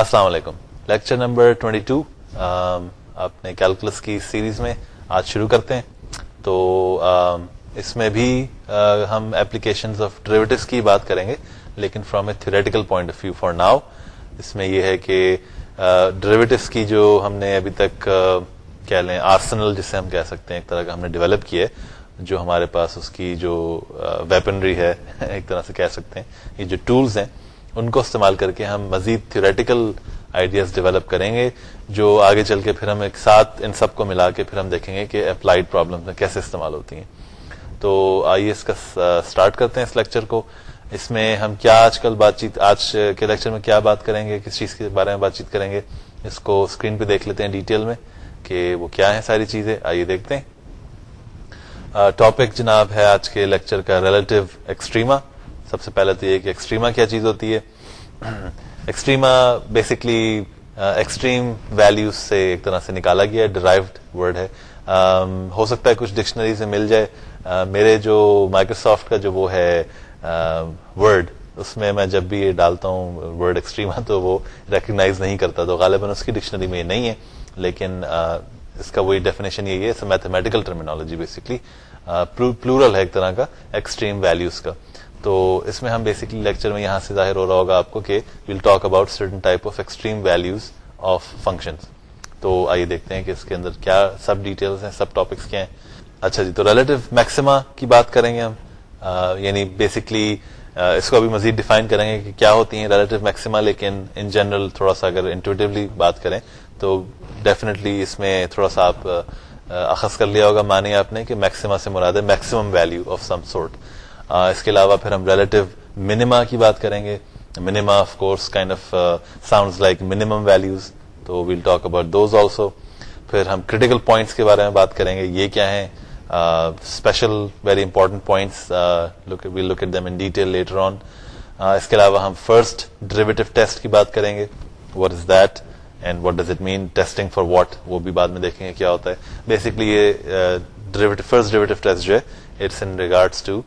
السلام علیکم lecture number 22 اپنے کیلکولس کی سیریز میں آج شروع کرتے ہیں تو اس میں بھی ہم اپلیکیشن کی بات کریں گے لیکن from a theoretical point of view for now اس میں یہ ہے کہ ڈریویٹوس کی جو ہم نے ابھی تک کہہ لیں آرسنل جسے ہم کہہ سکتے ہیں ایک طرح کا ہم نے ڈیولپ کیا ہے جو ہمارے پاس اس کی جو ویپنری ہے ایک طرح سے کہہ سکتے ہیں یہ جو ٹولز ہیں ان کو استعمال کر کے ہم مزید تھیوریٹیکل آئیڈیاز ڈیولپ کریں گے جو آگے چل کے پھر ہم ایک ساتھ ان سب کو ملا کے پھر ہم دیکھیں گے کہ میں کیسے استعمال ہوتی ہیں تو آئیے اس کا اسٹارٹ کرتے ہیں اس لیکچر کو اس میں ہم کیا آج کل بات چیت آج کے لیکچر میں کیا بات کریں گے کس چیز کے بارے میں بات چیت کریں گے اس کو اسکرین پہ دیکھ لیتے ہیں ڈیٹیل میں کہ وہ کیا ہیں ساری چیزیں آئیے دیکھتے ہیں ٹاپک جناب ہے آج کے لیکچر کا ریلیٹو ایکسٹریما سب سے پہلے تو یہ کہ ایکسٹریما کیا چیز ہوتی ہے ایکسٹریما بیسکلی ایکسٹریم ویلوز سے ایک طرح سے نکالا گیا ڈرائیوڈ ورڈ ہے um, ہو سکتا ہے کچھ ڈکشنری سے مل جائے uh, میرے جو مائکروسافٹ کا جو وہ ہے ورڈ uh, اس میں میں جب بھی یہ ڈالتا ہوں ورڈ ایکسٹریما تو وہ ریکگنائز نہیں کرتا تو غالباً اس کی ڈکشنری میں یہ نہیں ہے لیکن uh, اس کا وہی ڈیفینیشن یہی ہے میتھمیٹیکل ٹرمینالوجی بیسکلی پلورل ہے ایک طرح کا ایکسٹریم ویلوز کا تو اس میں ہم بیسکلی لیکچر میں یہاں سے ظاہر ہو رہا ہوگا آپ کو کہ we'll talk about certain type of extreme values of function تو آئیے دیکھتے ہیں کہ اس کے اندر کیا سب ڈیٹیل ہیں سب ٹاپکس کیا ہیں اچھا جی تو ریلیٹو میکسیما کی بات کریں گے ہم یعنی بیسکلی اس کو ابھی مزید ڈیفائن کریں گے کہ کیا ہوتی ہیں ریلیٹو میکسیما لیکن ان جنرل تھوڑا سا اگر انٹویٹیولی بات کریں تو ڈیفینیٹلی اس میں تھوڑا سا آپ اخذ کر لیا ہوگا مانے آپ نے کہ میکسیما سے مراد ہے maximum value of some sort اس کے علاوہ پھر ہم ریلیٹو منیما کی بات کریں گے minima of course kind of sounds like minimum values تو we'll talk about those also پھر ہم کریٹیکل پوائنٹس کے بارے میں بات کریں گے یہ کیا ہیں special very important points we'll look at them in detail later on اس کے علاوہ ہم فرسٹ ڈریویٹو ٹیسٹ کی بات کریں گے what is that and what does it mean testing for what وہ بھی بعد میں دیکھیں گے کیا ہوتا ہے بیسکلی یہ فرسٹ ڈریویٹو ٹیسٹ جو ہے it's in regards to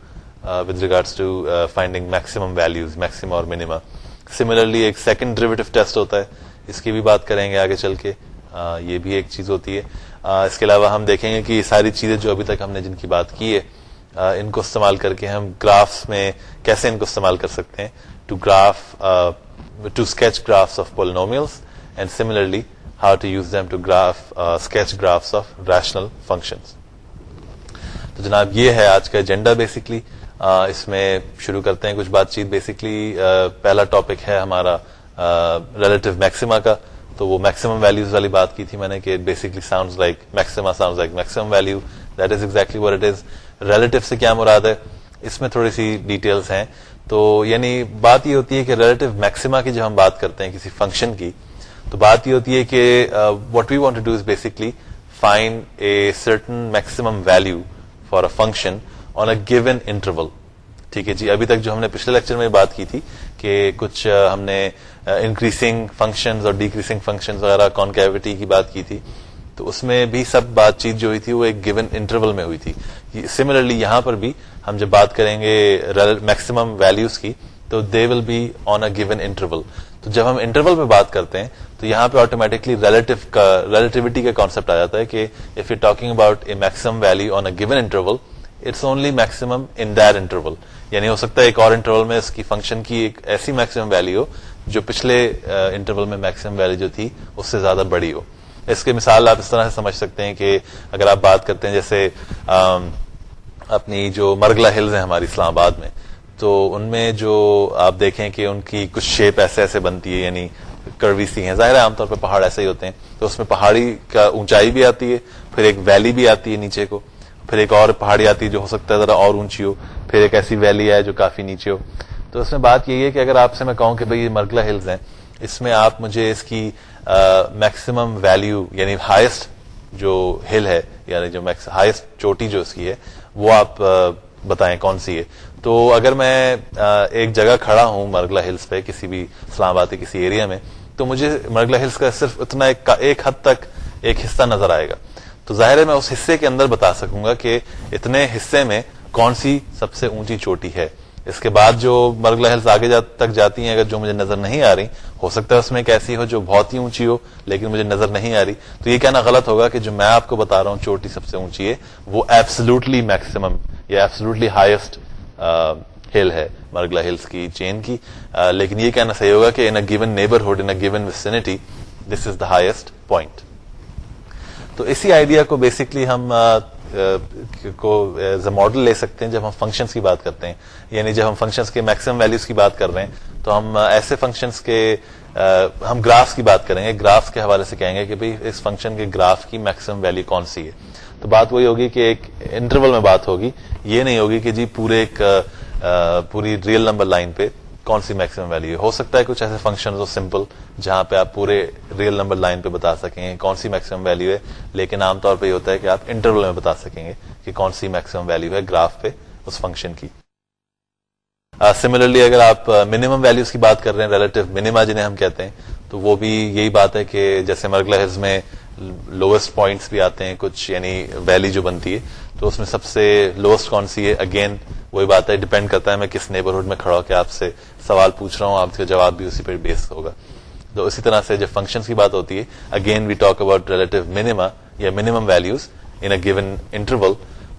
uh, with regards to uh, finding maximum values, maxima or minima. Similarly, ایک second derivative test ہوتا ہے اس کی بھی بات کریں گے آگے چل کے آ, uh, یہ بھی ایک چیز ہوتی ہے آ, uh, اس کے علاوہ ہم دیکھیں گے کہ یہ ساری چیزیں جو ابھی تک ہم نے جن کی بات کی ہے آ, uh, ان کو استعمال کر کے ہم گرافس میں کیسے ان کو استعمال کر سکتے ہیں to graph to sketch graphs of polynomials and similarly how to use them to graph sketch graphs of rational functions تو جناب یہ ہے آج کا ایجنڈا بیسکلی اس میں شروع کرتے ہیں کچھ بات چیت بیسکلی پہلا ٹاپک ہے ہمارا ریلیٹو میکسیما کا تو وہ میکسیمم ویلوز والی بات کی تھی میں نے کہ basically like like maxima maximum that is is exactly what it relative سے کیا مراد ہے اس میں تھوڑی سی ڈیٹیلس ہیں تو یعنی بات یہ ہوتی ہے کہ ریلیٹو میکسیما کی جب ہم بات کرتے ہیں کسی فنکشن کی تو بات یہ ہوتی ہے کہ what we want to do is basically find a certain maximum value for a function on a given interval ٹھیک ہے جی ابھی تک جو ہم نے پچھلے لیکچر میں بات کی تھی کہ کچھ ہم نے انکریزنگ فنکشن اور وغیرہ کانکیوٹی کی کی بات تھی تو اس میں بھی سب بات چیت جو ہوئی تھی وہ ایک گیون انٹرول میں ہوئی تھی سملرلی یہاں پر بھی ہم جب بات کریں گے میکسیمم ویلوز کی تو they will be on a given interval تو جب ہم انٹرول میں بات کرتے ہیں تو یہاں پہ آٹومیٹکلی ریلیٹو کا ریلیٹیوٹی کا جاتا ہے کہ if you talking about a a on given interval it's only maximum in there interval یعنی ہو سکتا ہے ایک اور انٹرول میں اس کی فنکشن کی ایک ایسی میکسیمم ویلو ہو جو پچھلے انٹرول میں میکسیمم ویلو جو تھی اس سے زیادہ بڑی ہو اس کے مثال آپ اس طرح سے سمجھ سکتے ہیں کہ اگر آپ بات کرتے ہیں جیسے اپنی جو مرگلا ہلز ہیں ہماری اسلام آباد میں تو ان میں جو آپ دیکھیں کہ ان کی کچھ شیپ ایسے ایسے بنتی ہے یعنی کروی سی ہیں ظاہر ہے عام طور پہ پہاڑ ایسے ہی ہوتے ہیں تو اس میں پہاڑی کا اونچائی بھی آتی ہے پھر ایک ویلی بھی آتی ہے نیچے کو پھر ایک اور پہاڑی آتی ہے جو ہو سکتا ہے ذرا اور اونچی ہو پھر ایک ایسی ویلی ہے جو کافی نیچے ہو تو اس میں بات یہ ہے کہ اگر آپ سے میں کہوں کہ بھائی یہ مرگلا ہلز ہیں اس میں آپ مجھے اس کی میکسیمم ویلیو یعنی ہائیسٹ جو ہل ہے یعنی جو ہائیسٹ چوٹی جو اس کی ہے وہ آپ بتائیں کون سی ہے تو اگر میں ایک جگہ کھڑا ہوں مرگلا ہلز پہ کسی بھی اسلام آباد کے کسی ایریا میں تو مجھے مرگلا ہلز کا صرف اتنا ایک حد تک ایک حصہ نظر آئے گا تو ظاہر ہے میں اس حصے کے اندر بتا سکوں گا کہ اتنے حصے میں کون سی سب سے اونچی چوٹی ہے اس کے بعد جو مرگلہ ہلس آگے جا, تک جاتی ہیں اگر جو مجھے نظر نہیں آ رہی ہو سکتا ہے اس میں ایسی ہو جو بہت ہی اونچی ہو لیکن مجھے نظر نہیں آ رہی تو یہ کہنا غلط ہوگا کہ جو میں آپ کو بتا رہا ہوں چوٹی سب سے اونچی ہے وہ ایبسلوٹلی میکسیمم یا ایبسلوٹلی ہائیسٹ ہل ہے مرگلا ہلس کی چین کی لیکن یہ کہنا صحیح ہوگا کہ in a given neighbourhood in given vicinity this is the highest point تو اسی آئیڈیا کو بیسکلی ہم کو ایز اے ماڈل لے سکتے ہیں جب ہم فنکشنس کی بات کرتے ہیں یعنی جب ہم فنکشنس کے میکسم ویلوز کی بات کر رہے ہیں تو ہم ایسے فنکشنس کے ہم گرافس کی بات کریں گے گرافس کے حوالے سے کہیں گے کہ بھائی اس فنکشن کے گراف کی میکسم ویلو کون سی ہے تو بات وہی ہوگی کہ ایک انٹرول میں بات ہوگی یہ نہیں ہوگی کہ جی پورے ایک پوری ریئل نمبر لائن پہ کون سی میکسیمم ویلو ہے ہو سکتا ہے کچھ ایسے فنکشن ہو سمپل جہاں پہ آپ پورے ریئل نمبر لائن پہ بتا سکیں کون سی میکسیمم ویلو ہے لیکن عام طور پہ یہ ہوتا ہے کہ آپ انٹرول میں بتا سکیں گے کہ کون سی میکسیمم ویلو ہے گراف پہ اس فنکشن کی uh, اگر آپ منیمم ویلوز کی بات کر رہے ہیں ریلیٹو منیما جنہیں ہم کہتے ہیں تو وہ بھی یہی بات ہے کہ جیسے مرگلا لوئسٹ پوائنٹس بھی آتے ہیں کچھ یعنی ویلی جو بنتی ہے تو اس میں سب سے لوسٹ کون سی ہے اگین وہی بات ہے ڈپینڈ کرتا ہے میں کس نیبرہڈ میں کھڑا ہو کے آپ سے سوال پوچھ رہا ہوں آپ کا جواب بھی اسی پر بیس ہوگا تو اسی طرح سے جب فنکشن کی بات ہوتی ہے again we talk about relative minima یا minimum values in given interval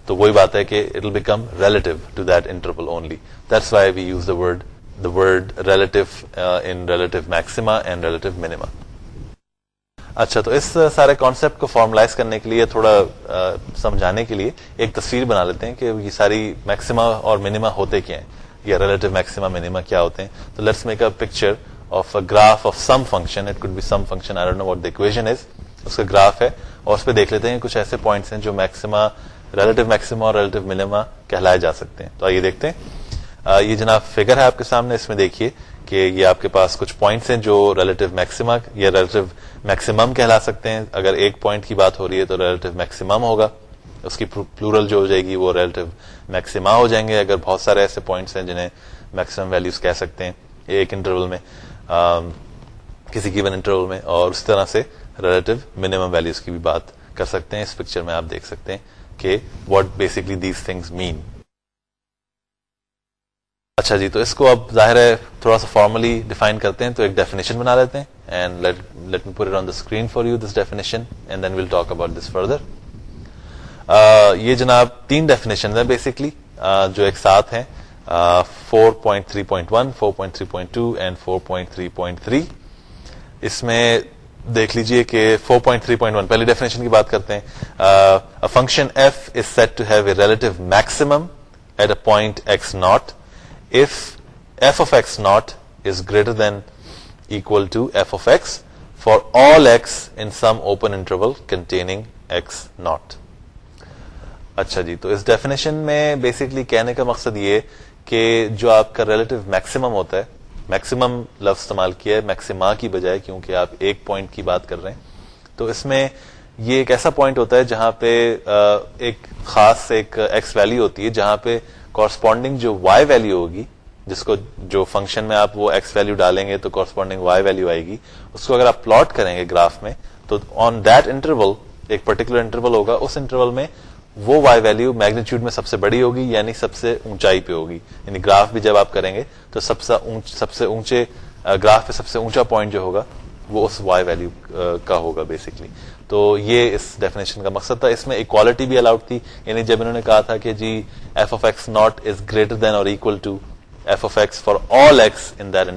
تو وہی بات ہے کہ it will become relative to that interval only that's why we use the word the word relative in relative maxima and relative minima اچھا تو اس سارے concept کو فارملائز کرنے کے لیے تھوڑا سمجھانے کے لیے ایک تصویر بنا لیتے ہیں کہ یہ ساری میکسیما اور منیما ہوتے کیا ہیں یا ریلیٹو میکسیما منیما کیا ہوتے ہیں تو let's make a picture of a graph of some function it could be some function I don't know what the equation is اس کا گراف ہے اور اس پہ دیکھ لیتے ہیں کچھ ایسے پوائنٹس ہیں جو میکسیما ریلیٹو میکسیما اور ریلیٹو منیما کہلائے جا سکتے ہیں تو آئیے دیکھتے ہیں یہ جناب فگر ہے آپ کے سامنے اس میں دیکھیے کہ یہ آپ کے پاس کچھ پوائنٹس ہیں جو ریلیٹو میکسیما یا ریلیٹو میکسیمم کہلا سکتے ہیں اگر ایک پوائنٹ کی بات ہو رہی ہے تو ریلیٹو میکسیمم ہوگا اس کی پلورل جو ہو جائے گی وہ ریلیٹو میکسیما ہو جائیں گے اگر بہت سارے ایسے پوائنٹس ہیں جنہیں میکسیمم ویلیوز کہہ سکتے ہیں ایک انٹرول میں کسی گیون انٹرول میں اور اس طرح سے ریلیٹو منیمم ویلیوز کی بھی بات کر سکتے ہیں اس پکچر میں آپ دیکھ سکتے ہیں کہ what basically these things mean اچھا جی تو اس کو اب ظاہر ہے تھوڑا سا فارملی ڈیفائن کرتے ہیں تو ایک ڈیفینیشن بنا لیتے ہیں and let me pour it on the screen for you this definition and then will talk about this further یہ جناب تین ڈیفینیشن ہیں بیسکلی جو ایک ساتھ ہیں فور پوائنٹ اینڈ فور اس میں دیکھ لیجئے کہ four point three point one پہلی ڈیفینیشن کی بات کرتے ہیں function f is said to have a relative maximum at a point x naught if f of x naught is greater than equal to f of x for all x in some open interval containing x naught. اچھا جی تو اس definition میں basically کہنے کا مقصد یہ کہ جو آپ کا ریلیٹو میکسیمم ہوتا ہے میکسیمم لفظ استعمال کیا ہے میکسیما کی بجائے کیونکہ آپ ایک پوائنٹ کی بات کر رہے ہیں تو اس میں یہ ایک ایسا پوائنٹ ہوتا ہے جہاں پہ ایک خاص ایک ایکس ویلی ہوتی ہے جہاں پہ کورسپونڈنگ جو وائی ویلو ہوگی جس کو جو فنکشن میں آپ وہ ایکس ویلو ڈالیں گے تو کورسپونڈنگ وائی ویلو آئے گی اس کو اگر آپ پلاٹ کریں گے گراف میں تو آن دیٹ انٹرول ایک پرٹیکولر انٹرول ہوگا اس انٹرول میں وہ وائی ویلو میگنیچیوڈ میں سب سے بڑی ہوگی یعنی سب سے اونچائی پہ ہوگی یعنی گراف بھی جب آپ کریں گے تو سب سے اونچے گراف پہ سب سے اونچا پوائنٹ جو ہوگا وہ اس وائی ویلو کا ہوگا بیسکلی تو یہ اس ڈیفینیشن کا مقصد تھا اس میں اکوالٹی بھی الاؤڈ تھی یعنی جب انہوں نے کہا تھا کہ جی f of x naught is greater than or equal to f x x for all in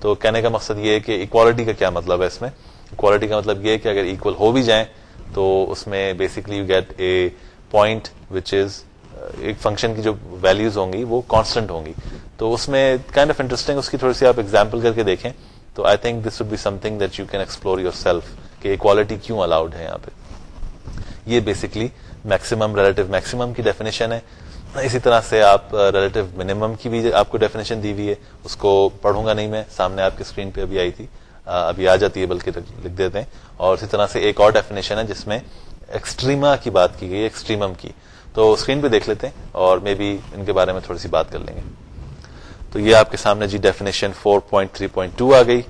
تو کہنے کا مقصد یہ ہے کہ اکوالٹی کا کیا مطلب ہے اس میں اکوالٹی کا مطلب یہ ہے کہ اگر اکول ہو بھی جائیں تو اس میں basically you get a point which is ایک فنکشن کی جو ویلوز ہوں گی وہ کانسٹنٹ ہوں گی تو اس میں کائنڈ آف انٹرسٹنگ اس کی تھوڑی سی آپ ایگزامپل کر کے دیکھیں تو I think this would be something that you can explore yourself کہ اکوالٹی کیوں الاؤڈ ہے یہاں پہ یہ بیسکلی میکسیمم ریلیٹو میکسیمم کی ڈیفینیشن ہے اسی طرح سے آپ ریلیٹو منیمم کی بھی آپ کو ڈیفینیشن دی ہوئی ہے اس کو پڑھوں گا نہیں میں سامنے آپ کی اسکرین پہ ابھی آئی تھی ابھی آ جاتی ہے بلکہ لکھ دیتے ہیں اور اسی طرح سے ایک اور ڈیفینیشن ہے جس میں ایکسٹریما کی بات کی گئی ہے ایکسٹریمم کی تو اسکرین پہ دیکھ لیتے ہیں اور مے بی ان کے بارے میں تھوڑی سی بات کر لیں گے تو یہ آپ کے سامنے جی ڈیفینیشن 4.3.2 آ گئی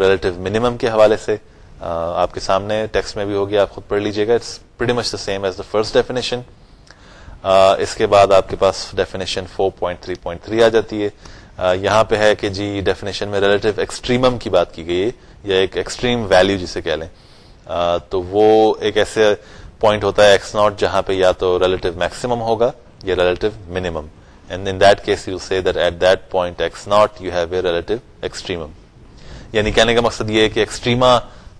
ریلیٹو منیمم کے حوالے سے آپ کے سامنے ٹیکسٹ میں بھی ہوگی آپ خود پڑھ لیجیے گا it's pretty much the same as the first definition اس کے بعد آپ کے پاس ڈیفینیشن 4.3.3 آ جاتی ہے یہاں پہ ہے کہ جی ڈیفینیشن میں ریلیٹو ایکسٹریمم کی بات کی گئی ہے یا ایک ایکسٹریم ویلیو جسے کہہ لیں تو وہ ایک ایسے پوائنٹ ہوتا ہے ایکس ناٹ جہاں پہ یا تو ریلیٹو میکسیمم ہوگا یا relative minimum and in that case you say that at that point x naught you have a relative extremum یعنی کہنے کا مقصد یہ ہے کہ ایکسٹریما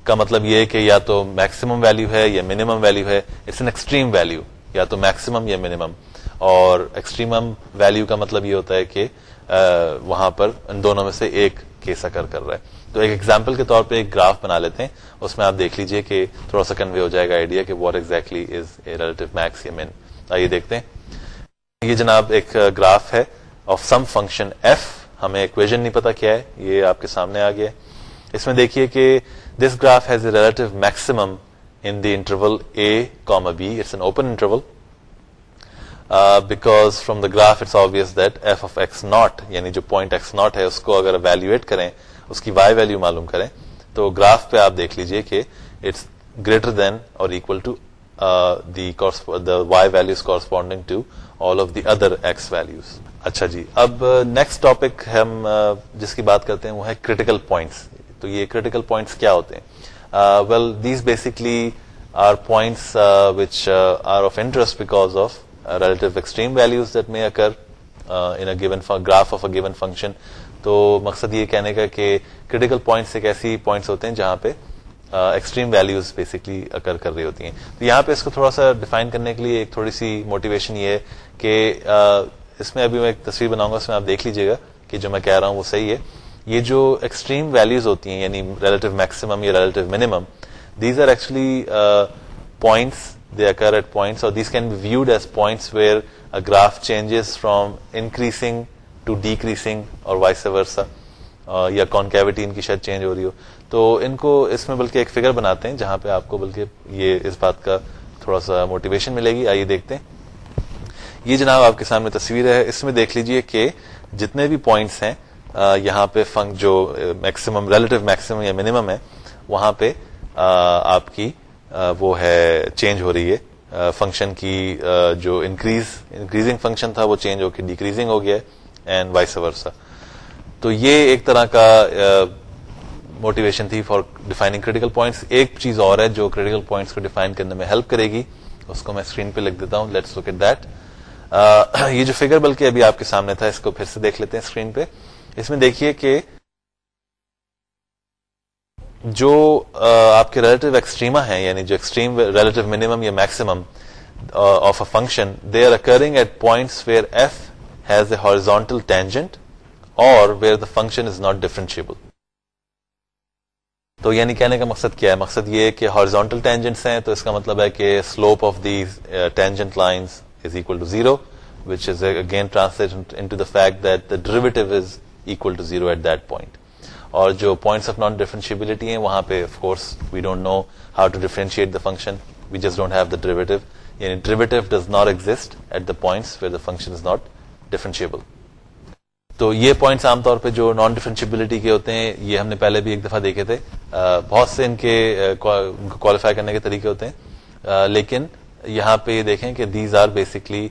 کا مطلب یہ کہ یا تو میکسیمم ویلو ہے یا منیمم ویلو ہے اٹس این ایکسٹریم یا تو میکسیمم یا منیمم اور ایکسٹریم ویلو کا مطلب یہ ہوتا ہے کہ وہاں پر ان دونوں میں سے ایک کیس اکر کر رہا ہے تو ایک ایگزامپل کے طور پہ ایک گراف بنا لیتے ہیں اس میں آپ دیکھ لیجئے کہ تھوڑا سا کنوے ہو جائے گا آئیڈیا کہ what exactly is a relative max یا مین دیکھتے ہیں یہ جناب ایک گراف ہے آف سم فنکشن ایف ہمیں نہیں پتا کیا ہے یہ آپ کے سامنے آ گیا ہے اس میں دیکھیے کہ this graph has a relative maximum in the interval a comma b it's an open interval because from the graph it's obvious that f of x naught یعنی جو پوائنٹ ایکس ناٹ ہے اس کو اگر ویلویٹ کریں اس کی Y value معلوم کریں تو گراف پہ آپ دیکھ لیجئے کہ it's greater than or equal to the y values corresponding to all of the other x values اچھا جی اب نیکسٹ ٹاپک ہم uh, جس کی بات کرتے ہیں وہ ہے کریٹیکل پوائنٹس تو یہ کریٹیکل پوائنٹس کیا ہوتے ہیں well these basically are are points which of of of interest because relative extreme values that may occur graph a given function تو مقصد یہ کہنے کا کہ کریٹیکل پوائنٹس ایک ایسی پوائنٹس ہوتے ہیں جہاں پہ ایکسٹریم ویلوز بیسکلی اکر کر رہی ہوتی ہیں تو یہاں پہ اس کو تھوڑا سا ڈیفائن کرنے کے لیے ایک تھوڑی سی موٹیویشن یہ ہے کہ اس میں ابھی میں ایک تصویر بناؤں گا اس میں آپ دیکھ لیجیے گا کہ جو میں کہہ رہا ہوں وہ صحیح ہے یہ جو ایکسٹریم ویلیوز ہوتی ہیں یعنی ریلیٹو میکسیمم یا relative minimum these are actually points they occur at points اور these can be viewed as points where graph changes from increasing to decreasing or vice versa یا ان کی شاید چینج ہو رہی ہو تو ان کو اس میں بلکہ ایک فگر بناتے ہیں جہاں پہ آپ کو بلکہ یہ اس بات کا تھوڑا سا موٹیویشن ملے گی آئیے دیکھتے ہیں یہ جناب آپ کے سامنے تصویر ہے اس میں دیکھ لیجئے کہ جتنے بھی پوائنٹس ہیں یہاں پہ فنک جو میکسیمم ریلیٹو میکسیمم یا منیمم ہے وہاں پہ آپ کی وہ ہے چینج ہو رہی ہے فنکشن کی جو انکریز انکریزنگ فنکشن تھا وہ چینج ہو ہو کے ڈیکریزنگ گیا اینڈ وائس ورسا تو یہ ایک طرح کا موٹیویشن تھی فار ڈیفائنگ کریٹیکل پوائنٹس ایک چیز اور ہے جو کریٹیکل پوائنٹس کو ڈیفائن کرنے میں ہیلپ کرے گی اس کو میں اسکرین پہ لکھ دیتا ہوں لیٹس ایٹ دیٹ یہ جو فگر بلکہ ابھی آپ کے سامنے تھا اس کو پھر سے دیکھ لیتے ہیں اسکرین پہ اس میں دیکھیے کہ جو آپ کے ریلیٹو ایکسٹریما ہیں یعنی جو ایکسٹریم ریلیٹو منیمم یا maximum of a function they are occurring at point a horizontal tangent or where the function is not differentiable تو یعنی کہنے کا مقصد کیا ہے مقصد یہ کہ ہارزونٹل ٹینجنٹس ہیں تو اس کا مطلب ہے کہ slope of these tangent lines is equal to zero which is a again the fact that the derivative is فنشنشبل یعنی تو یہ پوائنٹس عام طور پہ جو نان ڈیفنشیبلٹی کے ہوتے ہیں یہ ہم نے پہلے بھی ایک دفعہ دیکھے تھے بہت سے کوالیفائی کرنے کے طریقے ہوتے ہیں لیکن یہاں پہ یہ دیکھیں کہ these are basically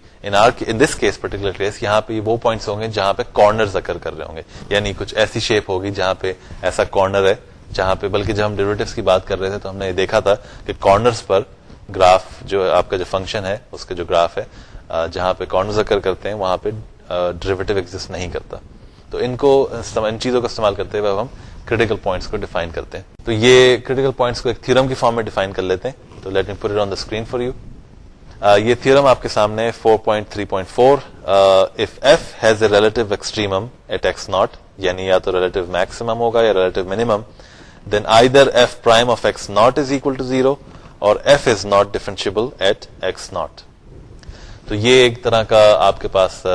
in this case particular case یہاں پہ وہ پوائنٹس ہوں گے جہاں پہ کارنر زکر کر رہے ہوں گے یعنی کچھ ایسی شیپ ہوگی جہاں پہ ایسا کارنر ہے جہاں پہ بلکہ جب ہم ڈیریویٹوس کی بات کر رہے تھے تو ہم نے یہ دیکھا تھا کہ پر گراف جو آپ کا جو فنکشن ہے اس کا جو گراف ہے جہاں پہ اکر کرتے ہیں وہاں پہ ڈیریویٹو ایگزٹ نہیں کرتا تو ان کو ان چیزوں کا استعمال کرتے ہوئے ہم کریٹیکل پوائنٹس کو ڈیفائن کرتے ہیں تو یہ کریٹیکل پوائنٹس کو ایک تھرم کی فارم میں ڈیفائن کر لیتے ہیں تو let me on the screen for you یہ تھرم آپ کے سامنے four point f has a یعنی یا تو ریلیٹو میکسیمم ہوگا یا relative minimum then either f prime of x naught is equal to zero or f is not differentiable at x naught تو یہ ایک طرح کا آپ کے پاس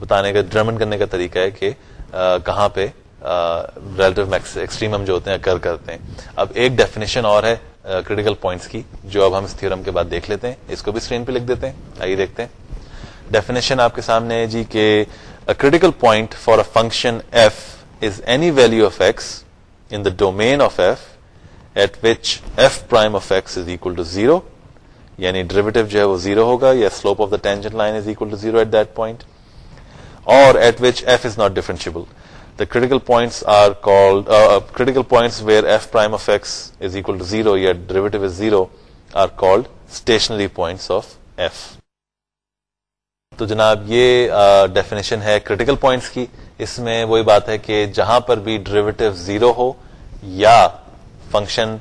بتانے کا ڈرمن کرنے کا طریقہ ہے کہ کہاں پہ ریلیٹو ایکسٹریم جو ہوتے ہیں کر کرتے ہیں اب ایک ڈیفینیشن اور ہے کریٹیکل پوائنٹس کی جو اب ہم اس تھیورم کے بعد دیکھ لیتے ہیں اس کو بھی اسکرین پہ لکھ دیتے ہیں آئیے دیکھتے ہیں ڈیفینیشن آپ کے سامنے ہے جی کہ critical point for a function f is any value of x in the domain of f at which f prime of x is equal to zero یعنی ڈریویٹو جو ہے وہ زیرو ہوگا یا slope of the tangent line is equal to zero at that point or at which f is not differentiable the critical points are called uh, uh, critical points where f prime of x is equal to 0 yet derivative is 0 are called stationary points of f تو جناب یہ definition ہے critical points کی اس میں وہی بات ہے کہ جہاں پر بھی ڈریویٹو زیرو ہو یا فنکشن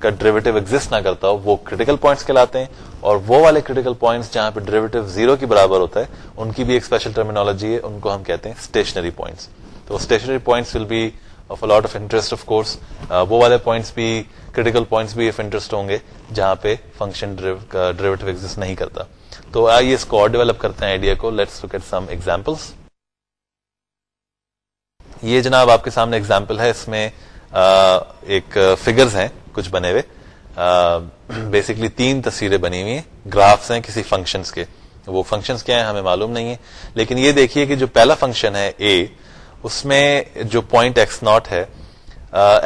کا ڈریویٹو ایگزٹ نہ کرتا ہو وہ کریٹیکل پوائنٹس کہلاتے ہیں اور وہ والے کریٹیکل پوائنٹس جہاں پہ ڈریویٹو زیرو کے برابر ہوتا ہے ان کی بھی ایک اسپیشل ٹرمینالوجی ہے ان کو ہم کہتے ہیں اسٹیشنری پوائنٹس تو stationary points will be of a lot of interest of course وہ والے پوائنٹس بھی کریٹیکل پوائنٹس بھی آف انٹرسٹ ہوں گے جہاں پہ فنکشن ڈریویٹو ایگزٹ نہیں کرتا تو آئیے اس کو اور ڈیولپ کرتے ہیں آئیڈیا کو let's look at some examples یہ جناب آپ کے سامنے ایگزامپل ہے اس میں ایک فگرز ہیں کچھ بنے ہوئے بیسکلی تین تصویریں بنی ہوئی ہیں گرافس ہیں کسی فنکشنز کے وہ فنکشنز کیا ہیں ہمیں معلوم نہیں ہے لیکن یہ دیکھیے کہ جو پہلا فنکشن ہے اے اس میں جو پوائنٹ ایکس ناٹ ہے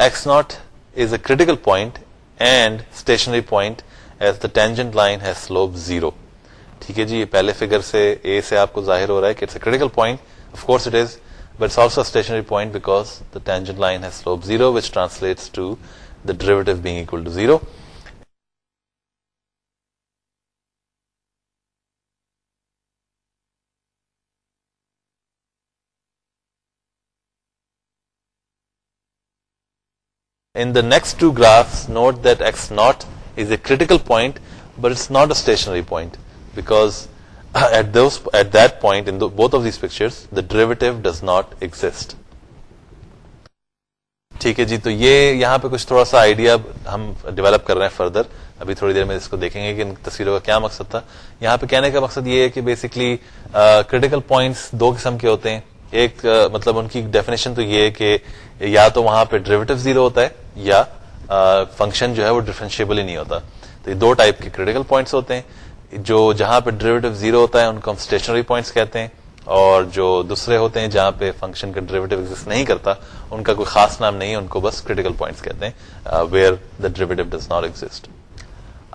x naught is a critical point and stationary point as the tangent line ہے لائنوپ زیرو ٹھیک ہے جی یہ پہلے فگر سے اے سے آپ کو ظاہر ہو رہا ہے کہ it's a critical point point of course it is also stationary because the the tangent line ہے zero zero which translates to to being equal in in the the, the next two graphs note that that x naught is a a critical point point point but it's not not stationary because at uh, at those both of these pictures derivative does exist ٹھیک ہے جی تو یہ یہاں پہ کچھ تھوڑا سا idea ہم ڈیولپ کر رہے ہیں فردر ابھی تھوڑی دیر میں اس کو دیکھیں گے کہ ان تصویروں کا کیا مقصد تھا یہاں پہ کہنے کا مقصد یہ ہے کہ بیسکلی کریٹیکل پوائنٹس دو قسم کے ہوتے ہیں ایک مطلب ان کی ڈیفینیشن تو یہ ہے کہ یا تو وہاں پہ ڈریویٹو زیرو ہوتا ہے یا فنکشن جو ہے وہ ڈیفرینشیبل ہی نہیں ہوتا تو یہ دو ٹائپ کے کریٹیکل پوائنٹس ہوتے ہیں جو جہاں پہ ڈریویٹو زیرو ہوتا ہے ان کو ہم اسٹیشنری پوائنٹس کہتے ہیں اور جو دوسرے ہوتے ہیں جہاں پہ فنکشن کا ڈریویٹو ایگزٹ نہیں کرتا ان کا کوئی خاص نام نہیں ہے ان کو بس کریٹیکل پوائنٹس کہتے ہیں where the derivative does not exist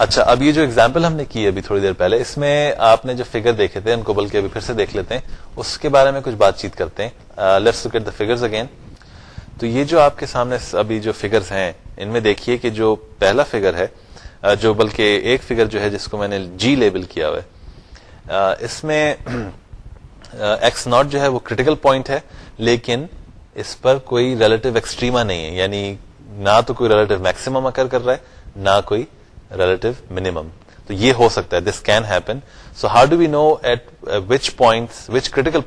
اچھا اب یہ جو اگزامپل ہم نے کی ابھی تھوڑی دیر پہلے اس میں آپ نے جو فگر دیکھے تھے ان کو بلکہ ابھی پھر سے دیکھ لیتے ہیں اس کے بارے میں کچھ بات چیت کرتے ہیں let's look at the again تو یہ جو آپ کے سامنے ابھی جو فگرز ہیں ان میں دیکھیے کہ جو پہلا فگر ہے جو بلکہ ایک فگر جو ہے جس کو میں نے جی لیبل کیا ہوا ہے اس میں ایکس ناٹ جو ہے وہ کریٹیکل پوائنٹ ہے لیکن اس پر کوئی ریلیٹو ایکسٹریما نہیں ہے یعنی نہ تو کوئی ریلیٹو میکسیمم اکر کر رہا ہے نہ کوئی ریلیٹو منیمم تو یہ ہو سکتا ہے this can happen so how do we know at which which critical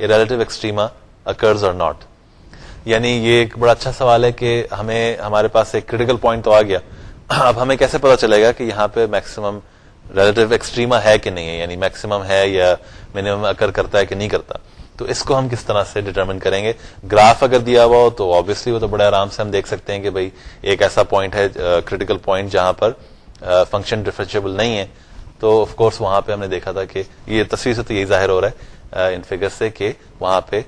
relative extrema occurs or not یعنی یہ ایک بڑا اچھا سوال ہے کہ ہمیں ہمارے پاس ایک کریٹیکل پوائنٹ تو آ گیا اب ہمیں کیسے پتا چلے گا کہ یہاں پہ میکسیمم ریلیٹو ایکسٹریما ہے کہ نہیں ہے یعنی میکسیمم ہے یا منیمم اکر کرتا ہے کہ نہیں کرتا تو اس کو ہم کس طرح سے ڈیٹرمن کریں گے گراف اگر دیا ہوا ہو تو وہ تو بڑے آرام سے ہم دیکھ سکتے ہیں کہ بھائی ایک ایسا پوائنٹ ہے uh, پوائنٹ جہاں پر فنکشن ڈیفرنشیبل نہیں ہے تو آف کورس وہاں پہ ہم نے دیکھا تھا کہ یہ تصویر سے تو یہی ظاہر ہو رہا ہے ان فیگر سے کہ وہاں پہ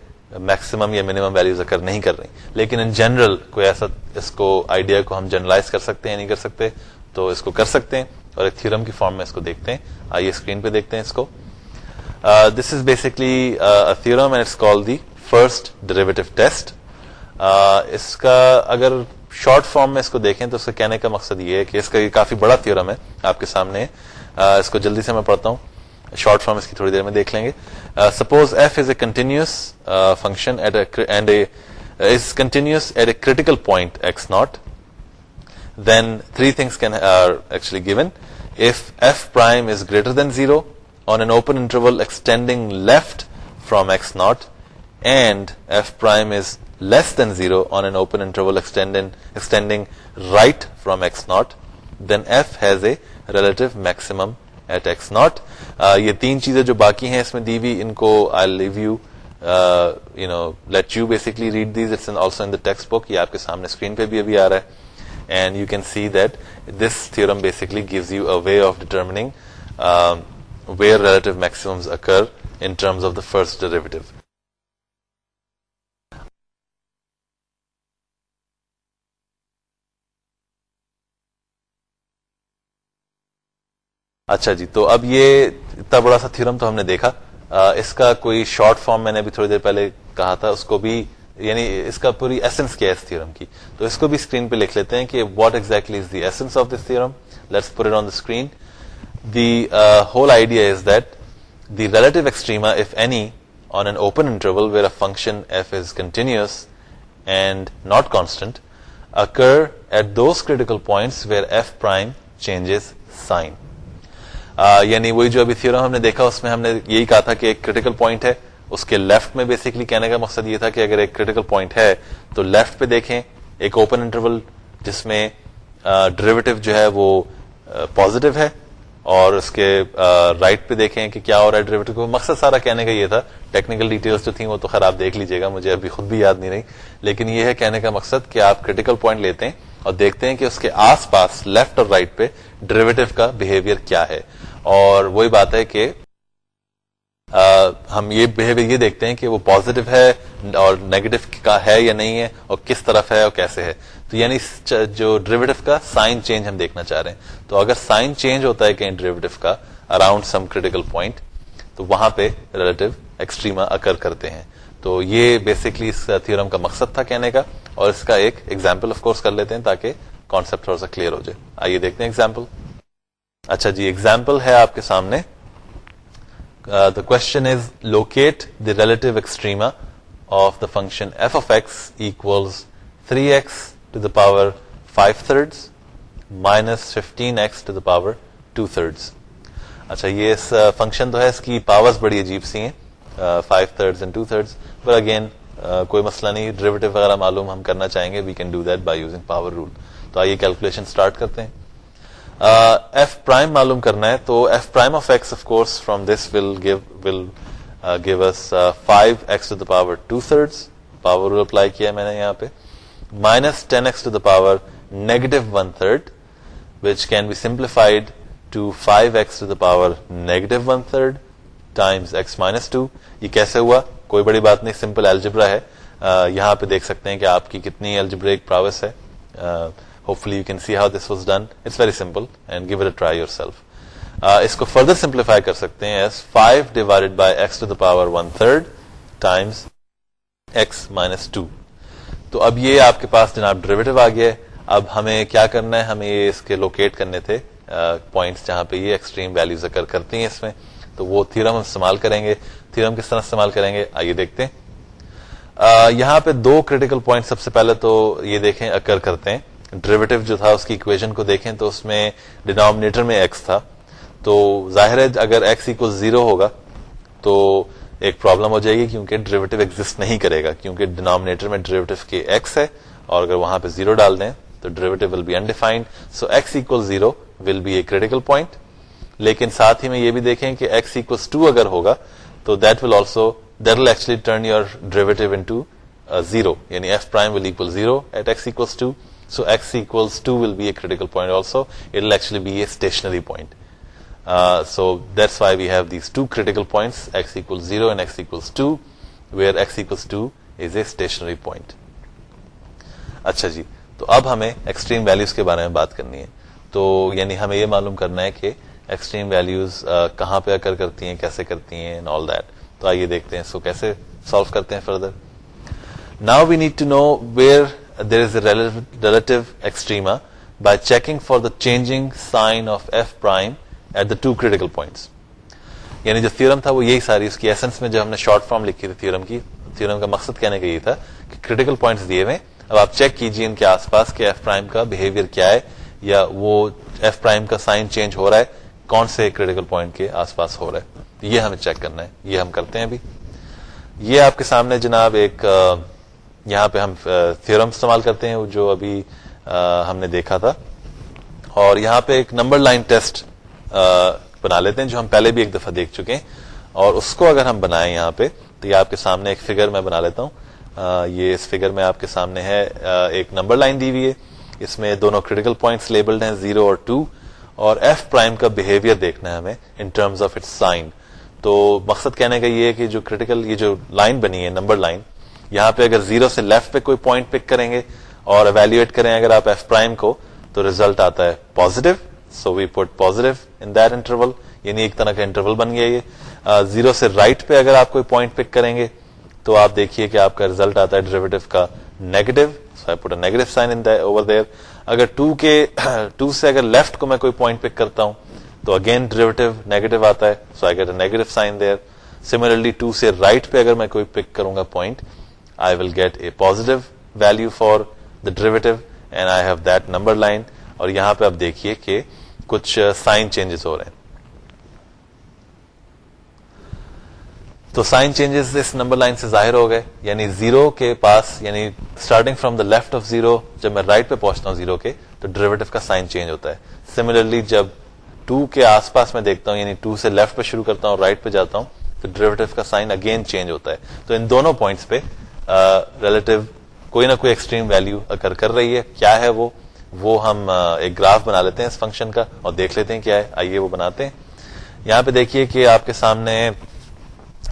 میکسیمم یا منیمم ویلوز ذکر نہیں کر رہی لیکن ان جنرل کوئی ایسا اس کو آئیڈیا کو ہم جنرلائز کر سکتے ہیں نہیں کر سکتے تو اس کو کر سکتے ہیں اور ایک تھرم کی فارم میں اس کو دیکھتے ہیں آئیے اسکرین پہ دیکھتے ہیں اس کو this is basically theorem and it's called the first derivative test اس کا اگر شارٹ فارم میں اس کو دیکھیں تو اس کا کہنے کا مقصد یہ ہے کہ اس کا یہ کافی بڑا تھیورم ہے آپ کے سامنے uh, اس کو جلدی سے میں پڑھتا ہوں شارٹ فارم اس کی تھوڑی دیر میں دیکھ لیں گے suppose f is a continuous function three things can آرچلی given is greater than zero جو باقی ہیں اس میں سامنے اسکرین پہ بھی ابھی آ رہا ہے ویئر فرسٹ اچھا جی تو اب یہ اتنا بڑا سا تھیورم تو ہم نے دیکھا اس کا کوئی شارٹ فارم میں نے تھوڑی دیر پہلے کہا تھا اس کو بھی یعنی اس کا پوری ایسنس کیا ہے اس تھیورم کی تو اس کو بھی اسکرین پہ لکھ لیتے ہیں کہ what exactly the essence of this theorem let's pour on the screen the uh, whole idea is that the relative extrema, if any, on an open interval where a function f is continuous and not constant, occur at those critical points where f prime changes sign. یعنی وہی جو ابھی theorem ہم نے دیکھا اس میں ہم نے یہی کہا تھا کہ ایک کریٹیکل پوائنٹ ہے اس کے لیفٹ میں بیسکلی کہنے کا مقصد یہ تھا کہ اگر ایک کریٹیکل پوائنٹ ہے تو لیفٹ پہ دیکھیں ایک اوپن انٹرول جس میں ڈریویٹو uh, جو ہے وہ پازیٹو uh, ہے اور اس کے رائٹ پہ دیکھیں کہ کیا ہو رہا ہے ڈریویٹو کو مقصد سارا کہنے کا یہ تھا ٹیکنیکل ڈیٹیلز جو تھیں وہ تو خراب دیکھ لیجیے گا مجھے ابھی خود بھی یاد نہیں رہی لیکن یہ ہے کہنے کا مقصد کہ آپ کریٹیکل پوائنٹ لیتے ہیں اور دیکھتے ہیں کہ اس کے آس پاس لیفٹ اور رائٹ پہ ڈریویٹو کا بہیویئر کیا ہے اور وہی بات ہے کہ ہم یہ بہیویئر یہ دیکھتے ہیں کہ وہ پازیٹو ہے اور نیگیٹو کا ہے یا نہیں ہے اور کس طرف ہے اور کیسے ہے تو یعنی جو ڈریویٹو کا سائن چینج ہم دیکھنا چاہ رہے ہیں تو اگر سائن چینج ہوتا ہے کہیں ڈریویٹو کا اراؤنڈ سم کریٹیکل پوائنٹ تو وہاں پہ ریلیٹو ایکسٹریما اکر کرتے ہیں تو یہ بیسکلی اس تھیورم کا مقصد تھا کہنے کا اور اس کا ایک ایگزامپل آف کورس کر لیتے ہیں تاکہ کانسپٹ تھوڑا سا کلیئر ہو جائے آئیے دیکھتے ہیں ایگزامپل اچھا جی ایگزامپل ہے آپ کے سامنے the question is locate the relative extrema of the function f of x equals three x function اچھا، تو ہے کوئی مسئلہ نہیں وغیرہ معلوم ہم کرنا چاہیں گے آئیے کیلکولیشن اسٹارٹ کرتے ہیں تو f prime of x of course from this will will give give five x to to the power power rule apply کیا ہے میں نے یہاں پہ minus 10x to the power negative 1 third which can be simplified to 5x to the power negative 1 third times x minus 2 یہ کیسے ہوا کوئی بڑی بات نہیں سمپل الجبرا ہے یہاں پہ دیکھ سکتے ہیں کہ آپ کی کتنی الجبریک پراوس ہے hopefully you can see how this was done it's very simple and give try yourself اس کو فردر سمپلیفائی کر سکتے ہیں as 5 divided by x to the power one third times x minus 2 تو اب یہ آپ کے پاس جناب ڈریویٹو آ گیا ہے اب ہمیں کیا کرنا ہے ہمیں یہ لوکیٹ کرنے تھے پوائنٹس جہاں پہ یہ ایکسٹریم ذکر کرتی ہیں اس میں تو وہ تھیرم ہم استعمال کریں گے تھیرم کس طرح استعمال کریں گے آئیے دیکھتے ہیں یہاں پہ دو کریٹیکل پوائنٹ سب سے پہلے تو یہ دیکھیں اکر کرتے ہیں ڈریویٹو جو تھا اس کی اکویشن کو دیکھیں تو اس میں ڈینامنیٹر میں ایکس تھا تو ظاہر ہے اگر ایکس ایک زیرو ہوگا تو ایک پرابلم ہو جائے گی کیونکہ ڈریویٹو ایگزٹ نہیں کرے گا کیونکہ ڈینامٹر میں ڈریویٹو کے ایکس ہے اور اگر وہاں پہ زیرو ڈال دیں تو derivative will be undefined so x equal zero will be a critical point لیکن ساتھ ہی میں یہ بھی دیکھیں کہ ایکس ٹو اگر ہوگا تو that will also that will actually turn your derivative into zero at x two so x two will be a critical point also it will actually be a stationary point so that's why we've these two critical point zero two where two is a stationary point اچھا جی تو اب ہمیں extreme values کے بارے میں بات کرنی ہے تو یعنی ہمیں یہ معلوم کرنا ہے کہ ایکسٹریم ویلیوز کہاں پہ اکر کرتی ہیں کیسے کرتی ہیں آل دیٹ تو آئیے دیکھتے ہیں سو کیسے سالو کرتے ہیں further now we need to know where there is a relative extrema by checking for the changing sign of f prime at the two critical points یعنی جو تھیورم تھا وہ یہی ساری اس کی ایسنس میں جو ہم نے شارٹ فارم لکھی تھی تھیورم کی تھیورم کا مقصد کہنے کا یہ تھا کہ کریٹیکل پوائنٹس دیے ہوئے اب آپ چیک کیجئے ان کے آس پاس کہ ایف پرائم کا بہیویئر کیا ہے یا وہ ایف پرائم کا سائن چینج ہو رہا ہے کون سے کریٹیکل پوائنٹ کے آس پاس ہو رہا ہے یہ ہمیں چیک کرنا ہے یہ ہم کرتے ہیں ابھی یہ آپ کے سامنے جناب ایک یہاں پہ ہم تھیورم استعمال کرتے ہیں جو ابھی ہم نے دیکھا تھا اور یہاں پہ ایک نمبر لائن ٹیسٹ بنا لیتے ہیں جو ہم پہلے بھی ایک دفعہ دیکھ چکے ہیں اور اس کو اگر ہم بنائیں یہاں پہ تو یہ آپ کے سامنے ایک فگر میں بنا لیتا ہوں یہ اس فگر میں آپ کے سامنے ہے ایک نمبر لائن دی ہوئی ہے اس میں دونوں کریٹیکل پوائنٹس لیبلڈ ہیں زیرو اور ٹو اور ایف پرائم کا بہیویئر دیکھنا ہے ہمیں in terms of its sign تو مقصد کہنے کا یہ ہے کہ جو کریٹیکل یہ جو لائن بنی ہے نمبر لائن یہاں پہ اگر زیرو سے لیفٹ پہ کوئی پوائنٹ پک کریں گے اور اویلیویٹ کریں اگر آپ ایف پرائم کو تو ریزلٹ آتا ہے positive so we put positive in that interval یعنی ایک طرح کا انٹرول بن گیا یہ زیرو سے رائٹ پہ اگر آپ کوئی پوائنٹ پک کریں گے تو آپ دیکھیے کہ آپ کا ریزلٹ آتا ہے ڈریویٹو کا negative so I put negative sign over there اگر ٹو کے ٹو سے اگر لیفٹ کو میں کوئی پوائنٹ پک کرتا ہوں تو اگین ڈریویٹو نیگیٹو آتا ہے so I get a negative sign there similarly two سے رائٹ right پہ اگر میں کوئی پک کروں گا point I will get a positive value for the derivative and I have that number line اور یہاں پہ آپ دیکھیے کہ کچھ سائن چینجز ہو رہے ہیں تو سائن چینجز اس نمبر لائن سے ظاہر ہو گئے یعنی زیرو کے پاس یعنی starting from the left of zero جب میں رائٹ right پہ پہنچتا ہوں زیرو کے تو ڈریویٹو کا سائن چینج ہوتا ہے سملرلی جب ٹو کے آس پاس میں دیکھتا ہوں یعنی ٹو سے لیفٹ پہ شروع کرتا ہوں رائٹ right پہ جاتا ہوں تو ڈریویٹو کا سائن اگین چینج ہوتا ہے تو ان دونوں پوائنٹس پہ ریلیٹو uh, کوئی نہ کوئی ایکسٹریم ویلو اگر کر رہی ہے کیا ہے وہ وہ ہم ایک گراف بنا لیتے ہیں اس فنکشن کا اور دیکھ لیتے ہیں کیا ہے آئیے وہ بناتے ہیں یہاں پہ دیکھیے کہ آپ کے سامنے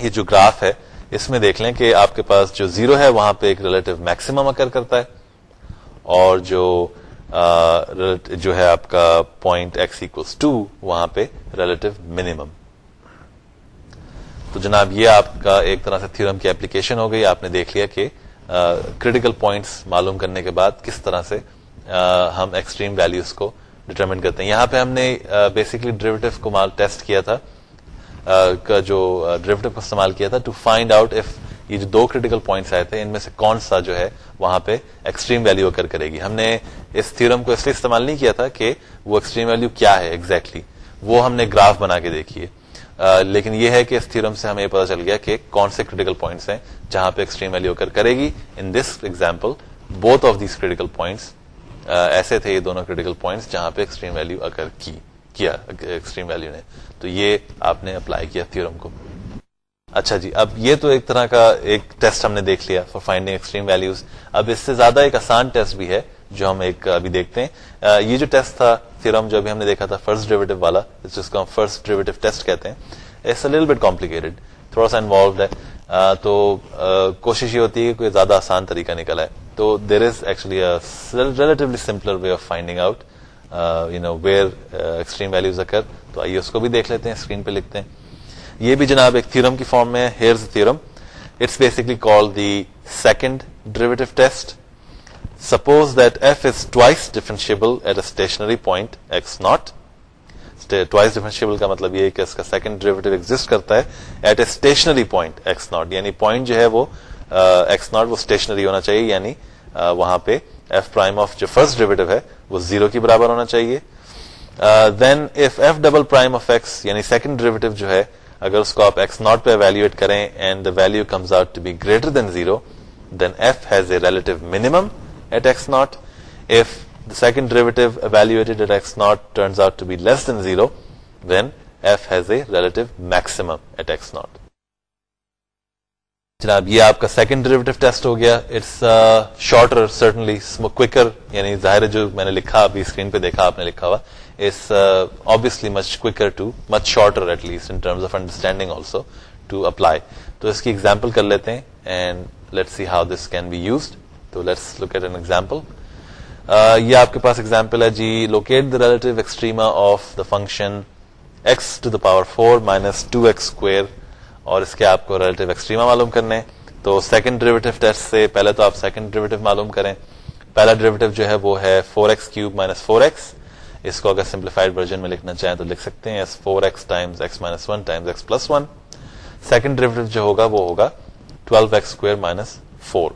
یہ جو گراف ہے اس میں دیکھ لیں کہ آپ کے پاس جو زیرو ہے وہاں پہ ایک ریلیٹو میکسیمم اکر کرتا ہے اور جو جو ہے آپ کا پوائنٹ ایکس ایکس ٹو وہاں پہ ریلیٹو منیمم تو جناب یہ آپ کا ایک طرح سے تھیورم کی اپلیکیشن ہو گئی آپ نے دیکھ لیا کہ کریٹیکل پوائنٹس معلوم کرنے کے بعد کس طرح سے ہم ایکسٹریم ویلوز کو ڈیٹرمن کرتے ہیں یہاں پہ ہم نے بیسکلی ڈریویٹو کو ٹیسٹ کیا تھا جو ڈریویٹو کو استعمال کیا تھا ٹو فائنڈ آؤٹ اف یہ جو دو کریٹیکل پوائنٹس آئے تھے ان میں سے کون سا جو ہے وہاں پہ ایکسٹریم ویلو اکر کرے گی ہم نے اس تھیورم کو اس لیے استعمال نہیں کیا تھا کہ وہ ایکسٹریم ویلو کیا ہے وہ ہم نے گراف بنا کے دیکھیے لیکن یہ ہے کہ اس تھیورم سے ہمیں پتا چل گیا کہ کون سے کریٹیکل پوائنٹس ہیں جہاں پہ ایکسٹریم ویلو اکر کر کرے گی in this example both of these critical points ایسے تھے یہ دونوں کریٹیکل پوائنٹس جہاں پہ ایکسٹریم ویلیو اگر کی کیا ایکسٹریم ویلیو نے تو یہ آپ نے اپلائی کیا تھیورم کو اچھا جی اب یہ تو ایک طرح کا ایک ٹیسٹ ہم نے دیکھ لیا فار فائنڈنگ ایکسٹریم ویلیوز اب اس سے زیادہ ایک آسان ٹیسٹ بھی ہے جو ہم ایک ابھی دیکھتے ہیں یہ جو ٹیسٹ تھا تھیورم جو ابھی ہم نے دیکھا تھا فرسٹ ڈریویٹو والا جس کو ہم فرسٹ ڈریویٹو ٹیسٹ کہتے ہیں it's a little bit complicated تھوڑا سا انوالوڈ ہے تو کوشش یہ ہوتی ہے کہ کوئی زیادہ آسان طریقہ نکلا ہے تو there is actually simpler way of finding out you know where extreme occur تو آئیے اس کو بھی دیکھ لیتے ہیں اسکرین پہ کا مطلب یہ ہے سیکنڈ یعنی ڈریویٹو uh, ہونا چاہیے یعنی وہاں پہ ایف پرائم آف جو فرسٹ ڈیویٹو ہے وہ زیرو کے برابر ہونا چاہیے then if F double prime of X یعنی سیکنڈ ڈیریویٹو جو ہے اگر اس کو آپ ایکس ایکس ناٹ ناٹ پہ کریں and the value comes out to be greater than than zero F has a relative minimum at جناب یہ آپ کا سیکنڈ ٹیسٹ ہو گیا اٹس شارٹر سرٹنلی یعنی ظاہر جو میں نے لکھا لکھا ابھی اسکرین پہ دیکھا آپ نے ہوا it's obviously much much too too shorter at least in terms of understanding also apply تو اس کی ایگزامپل کر لیتے ہیں and let see how this can be used تو let's look at an example یہ آپ کے پاس ایگزامپل ہے جی locate the the the relative extrema of function X to power four minus two X square اور اس کے آپ کو ریلیٹو ایکسٹریما معلوم کرنے تو سیکنڈ ڈریویٹو ٹیسٹ سے پہلے تو آپ سیکنڈ ڈریویٹو معلوم کریں پہلا ڈریویٹو جو ہے وہ ہے four x cube minus four x اس کو اگر سمپلیفائڈ ورژن میں لکھنا چاہیں تو لکھ سکتے ہیں four X times X minus one times X plus one second derivative جو ہوگا وہ ہوگا twelve X square minus four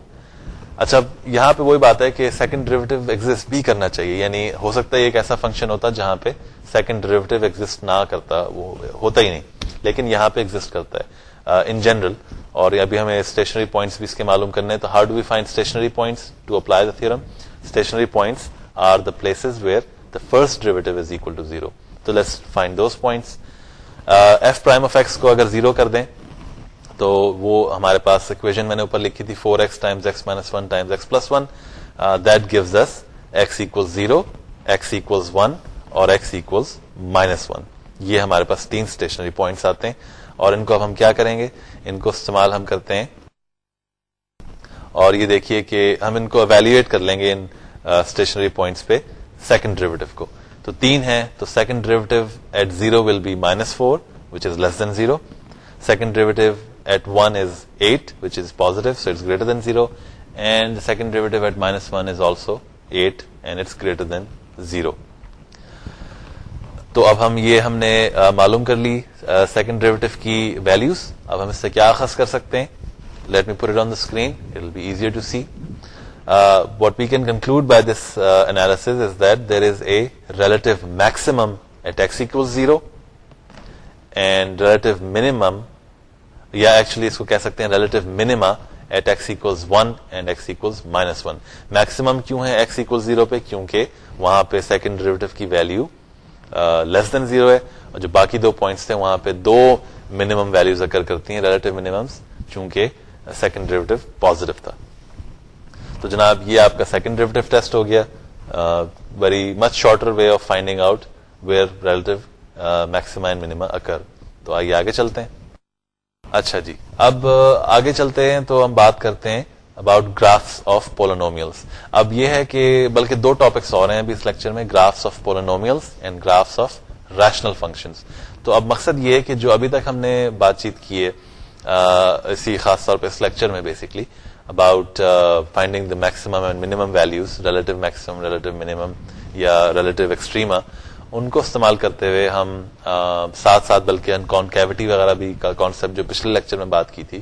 اچھا یہاں پہ وہی بات ہے کہ سیکنڈ ڈریویٹو ایگزٹ بھی کرنا چاہیے یعنی ہو سکتا ہے ایک ایسا فنکشن ہوتا جہاں پہ سیکنڈ ڈریویٹو ایگزٹ نہ کرتا وہ ہوتا ہی نہیں لیکن یہاں پہ ایگزٹ کرتا ہے ان uh, جنرل اور ابھی ہمیں اسٹیشنری پوائنٹس بھی اس کے معلوم کرنے ہیں تو how do we find stationary points to apply the theorem stationary points are the places where the first derivative is equal to zero تو let's find those points F prime of X کو اگر zero کر دیں تو وہ ہمارے پاس equation میں نے اوپر لکھی تھی four X times X minus one times X plus one that gives this X equal zero X equals one اور ایکس اکولز مائنس ون یہ ہمارے پاس تین اسٹیشنری پوائنٹس آتے ہیں اور ان کو اب ہم کیا کریں گے ان کو استعمال ہم کرتے ہیں اور یہ دیکھیے کہ ہم ان کو اویلیویٹ کر لیں گے ان اسٹیشنری پوائنٹس پہ سیکنڈ ڈریویٹو کو تو تین ہیں تو second derivative at zero will be minus four which is less than zero second derivative at one is eight which is positive so it's greater than zero and second derivative at minus one is also eight and it's greater than zero تو اب ہم یہ ہم نے معلوم کر لی second derivative کی ویلیوز اب ہم اس سے کیا خاص کر سکتے ہیں let me put on the screen be easier to see what we can conclude by this analysis is that there is a relative maximum at X equal zero and relative minimum یا actually اس کو کہہ سکتے ہیں relative minima at X equals one and X equals minus one maximum کیوں ہے X equal zero پہ کیونکہ وہاں پہ سیکنڈ ڈریویٹو کی ویلو لیس دین زیرو ہے اور جو باقی دو پوائنٹس تھے وہاں پہ دو منیمم ویلوز اکر کرتی ہیں ریلیٹو منیمس چونکہ سیکنڈ ڈریویٹو پازیٹو تھا تو جناب یہ آپ کا سیکنڈ ڈریویٹو ٹیسٹ ہو گیا very much shorter way of finding out where relative maxima and minima occur تو آئیے آگے چلتے ہیں اچھا جی اب آگے چلتے ہیں تو ہم بات کرتے ہیں بلکہ دو ٹاپکس تو اب مقصد یہ ہے کہ ان کو استعمال کرتے ہوئے ہم ساتھ ساتھ بلکہ ان کانکیوٹی وغیرہ بھی کا کانسیپٹ جو پچھلے لیکچر میں بات کی تھی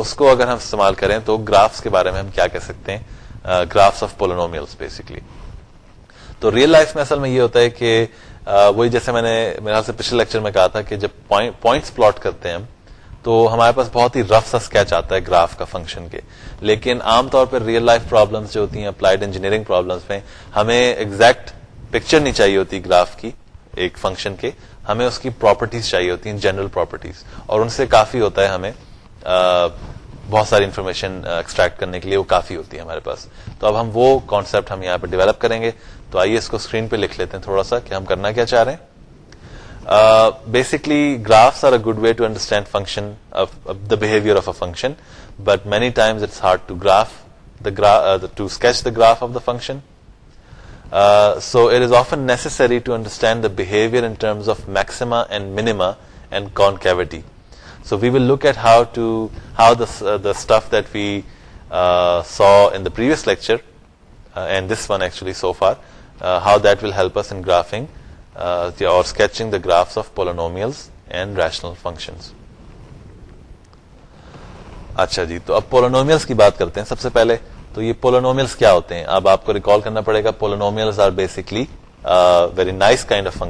اس کو اگر ہم استعمال کریں تو گرافس کے بارے میں ہم کیا کہہ سکتے ہیں گرافس آف پولونس بیسکلی تو ریئل لائف میں اصل میں یہ ہوتا ہے کہ وہی جیسے میں نے میرے سے پچھلے لیکچر میں کہا تھا کہ جب پوائنٹس پلاٹ کرتے ہیں ہم تو ہمارے پاس بہت ہی رف سا اسکیچ آتا ہے گراف کا فنکشن کے لیکن عام طور پہ ریئل لائف پرابلمس جو ہوتی ہیں اپلائڈ انجینئرنگ پرابلمس میں ہمیں ایگزیکٹ پکچر نہیں چاہیے ہوتی گراف کی ایک فنکشن کے ہمیں اس کی پراپرٹیز چاہیے ہوتی ہیں جنرل پراپرٹیز اور ان سے کافی ہوتا ہے ہمیں بہت ساری انفارمیشن ایکسٹریکٹ کرنے کے لیے وہ کافی ہوتی ہے ہمارے پاس تو اب ہم وہ کانسیپٹ ہم یہاں پہ ڈیولپ کریں گے تو آئیے اس کو اسکرین پہ لکھ لیتے ہیں تھوڑا سا کہ ہم کرنا کیا چاہ رہے ہیں basically graphs are a good way to understand function the behaviour of a function but many times it's hard to graph to sketch the graph of the function so it is often necessary to understand the behaviour in terms of maxima and minima and concavity we will look at how to how or we so in of how and help functions اچھا جی تو اب polynomials کی بات کرتے ہیں سب سے پہلے تو یہ پولونومیلس کیا ہوتے ہیں اب آپ کو ریکال کرنا پڑے گا polynomials are basically very nice kind of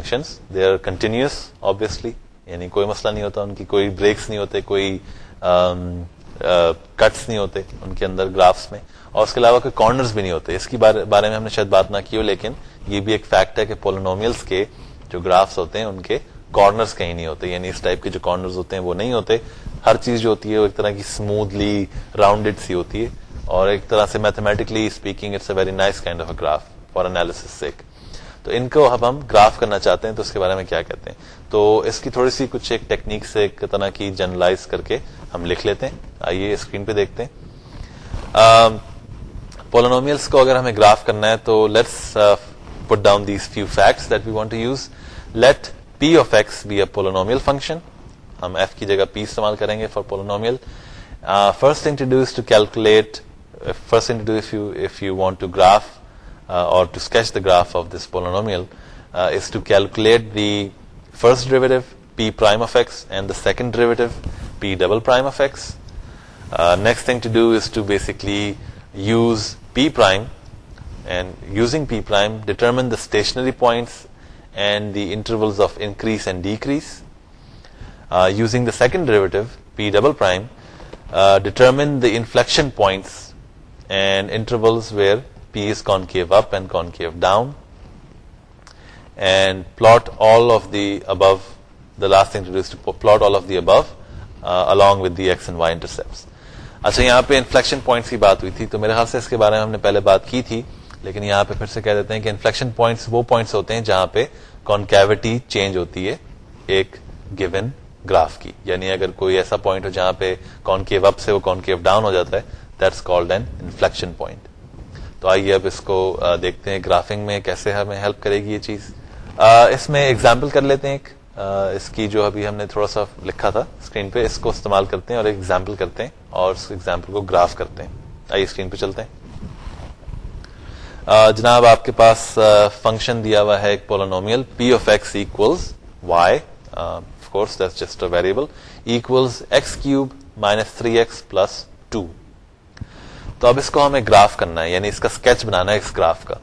they are continuous obviously یعنی کوئی مسئلہ نہیں ہوتا ان کی کوئی بریکس نہیں ہوتے کوئی کٹس نہیں ہوتے ان کے اندر گرافس میں اور اس کے علاوہ کوئی کارنرز بھی نہیں ہوتے اس کی بارے میں ہم نے شاید بات نہ کی ہو لیکن یہ بھی ایک فیکٹ ہے کہ پولونومیلس کے جو گرافس ہوتے ہیں ان کے کارنرز کہیں نہیں ہوتے یعنی اس ٹائپ کے جو کارنرز ہوتے ہیں وہ نہیں ہوتے ہر چیز جو ہوتی ہے وہ ایک طرح کی اسموتھلی راؤنڈیڈ سی ہوتی ہے اور ایک طرح سے mathematically speaking it's a very nice kind of graph analysis sake تو ان کو اب ہم گراف کرنا چاہتے ہیں تو اس کے بارے میں کیا کہتے ہیں تو اس کی تھوڑی سی کچھ ایک ٹیکنیک سے ایک طرح کی جرنلائز کر کے ہم لکھ لیتے ہیں آئیے اسکرین پہ دیکھتے ہیں پولونومیلس کو اگر ہمیں گراف کرنا ہے تو let's put down these few facts that we want to use let P of X be a polynomial function ہم ایف کی جگہ پی استعمال کریں گے for polynomial first introduce to calculate first introduce you if you want to graph اور to sketch the graph of this polynomial is to calculate the first P prime effects derivative P double intervals using the second derivative P ڈبلیکشن لاسٹروڈیوس uh, اچھا یہاں پہ ہم نے بات کی تھی لیکن جہاں پہ کونکوٹی چینج ہوتی ہے ایک گیون گراف کی یعنی اگر کوئی ایسا پوائنٹ ہو جہاں پہ جاتا ہے دیٹس تو آئیے اب اس کو دیکھتے ہیں گرافنگ میں کیسے ہمیں ہیلپ کرے گی یہ چیز اس میں ایگزامپل کر لیتے ہیں ایک اس کی جو ابھی ہم نے تھوڑا سا لکھا تھا اسکرین پہ اس کو استعمال کرتے ہیں اور ایگزامپل کرتے ہیں اور اس ایگزامپل کو گراف کرتے ہیں آئیے اسکرین پہ چلتے ہیں جناب آپ کے پاس فنکشن دیا ہوا ہے ایک polynomial P of X equals Y of course this just a variable equals X cube minus three X plus two تو اب اس کو ہمیں گراف کرنا ہے یعنی اس کا اسکیچ بنانا ہے اس گراف کا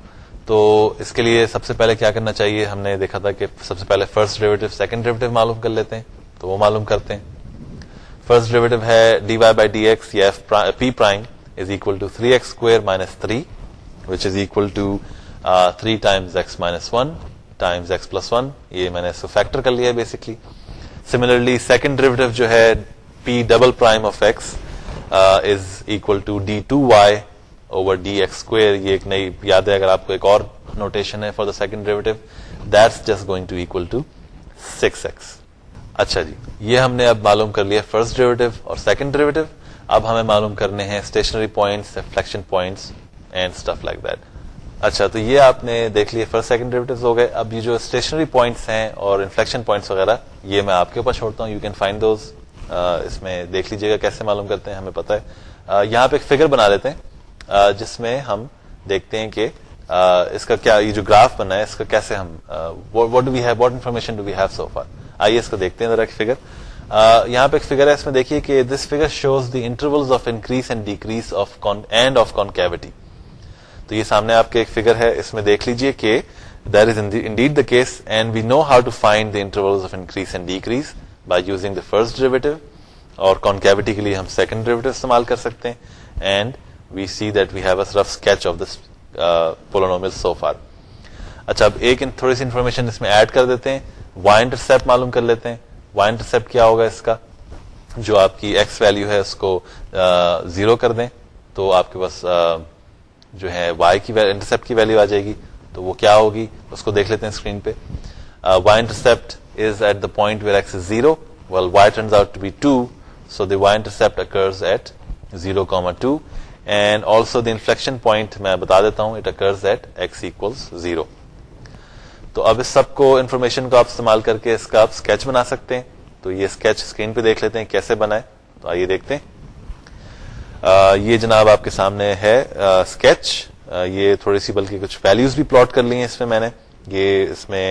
تو اس کے لیے سب سے پہلے کیا کرنا چاہیے ہم نے دیکھا تھا کہ سب سے پہلے فرسٹ ڈریویٹو سیکنڈ ڈریویٹو معلوم کر لیتے ہیں تو وہ معلوم کرتے ہیں فرسٹ ڈریویٹو ہے D Y by D X یا P prime is equal to three X square minus three which is equal to three times X minus one times X plus one یہ میں نے اس کو فیکٹر کر لیا ہے basically similarly second derivative جو ہے P double prime of X is equal to D two Y over D X square یہ ایک نئی یاد ہے اگر آپ کو ایک اور نوٹیشن ہے for the second derivative that's just going to equal to six X اچھا جی یہ ہم نے اب معلوم کر لیا فرسٹ ڈیریویٹو اور سیکنڈ ڈیریویٹو اب ہمیں معلوم کرنے ہیں stationary points reflection points and stuff like that اچھا تو یہ آپ نے دیکھ لیے فرسٹ سیکنڈ ڈیریویٹو ہو گئے اب یہ جو اسٹیشنری پوائنٹس ہیں اور انفلیکشن پوائنٹس وغیرہ یہ میں آپ کے اوپر چھوڑتا ہوں یو کین فائنڈ دوز اس میں دیکھ لیجیے گا کیسے معلوم کرتے ہیں ہمیں پتا ہے یہاں پہ ایک فگر بنا لیتے ہیں جس میں ہم دیکھتے ہیں کہ اس کا کیا یہ جو گراف بنا ہے اس کا کیسے ہم what do we have what information do have so for آئیے اس کو دیکھتے ہیں ذرا ایک فگر یہاں پہ ایک فگر ہے اس میں دیکھیے کہ this figure shows the interval of increase and decrease of and of concavity تو یہ سامنے آپ کے ایک فگر ہے اس میں دیکھ لیجئے کہ there is indeed the case and we know how to find the interval of increase and decrease by using the first derivative اور کانکیوٹی کے لیے ہم سیکنڈ ڈریویٹو استعمال کر سکتے ہیں اینڈ Uh, اچھا، وی سی وائی انٹرسپٹ معلوم کر لیتے ہیں تو وہ کیا ہوگی اس کو دیکھ لیتے and also the inflection point میں بتا دیتا ہوں it occurs at X zero تو اب اس سب کو انفارمیشن کو آپ استعمال کر کے اس کا آپ اسکیچ بنا سکتے ہیں تو یہ اسکیچ اسکرین پہ دیکھ لیتے ہیں کیسے بنا دیکھتے ہیں یہ جناب آپ کے سامنے ہے اسکیچ یہ تھوڑی سی بلکہ کچھ ویلوز بھی پلاٹ کر لی ہیں اس میں میں نے یہ اس میں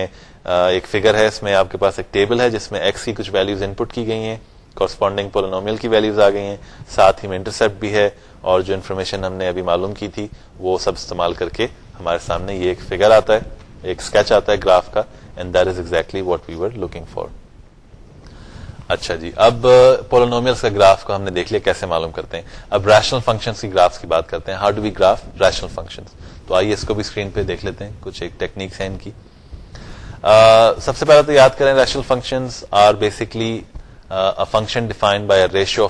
ایک فگر ہے اس میں آپ کے پاس ایک ٹیبل ہے جس میں ایکس کی کچھ ویلوز پٹ کی گئی ہیں کورسپونڈنگ کی ویلیوز آ گئی ہیں ساتھ ہی میں انٹرسپٹ بھی ہے اور جو انفارمیشن ہم نے ابھی معلوم کی تھی وہ سب استعمال کر کے ہمارے سامنے یہ ایک فگر آتا ہے ایک اسکیچ آتا ہے گراف کا and that is exactly what we were looking for اچھا جی اب کامل کا گراف کو ہم نے دیکھ لیا کیسے معلوم کرتے ہیں اب ریشنل فنکشن کی گرافس کی بات کرتے ہیں how do we graph rational function تو آئیے اس کو بھی اسکرین پہ دیکھ لیتے ہیں کچھ ایک ٹیکنیکس ہیں ان کی سب سے پہلے تو یاد کریں rational function are basically function defines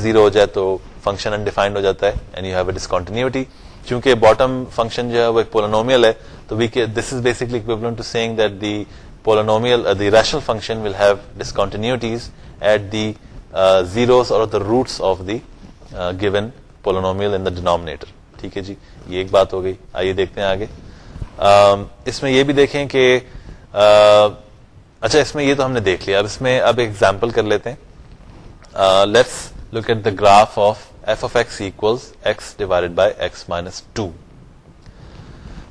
zero ہو جائے تو فنکشنڈ ہو جاتا ہے ڈسکونٹینیوٹی کیونکہ باٹم فنکشن جو ہے وہ ایک پولانومیل ہے تو ریشنل فنکشنٹین زیروز اور the roots of the given polynomial in the denominator ٹھیک ہے جی یہ ایک بات ہو گئی آئیے دیکھتے ہیں آگے اس میں یہ بھی دیکھیں کہ اچھا اس میں یہ تو ہم نے دیکھ لیا اب اس میں اب ایگزامپل کر لیتے ہیں let's look at the graph of F of X X divide by X minus two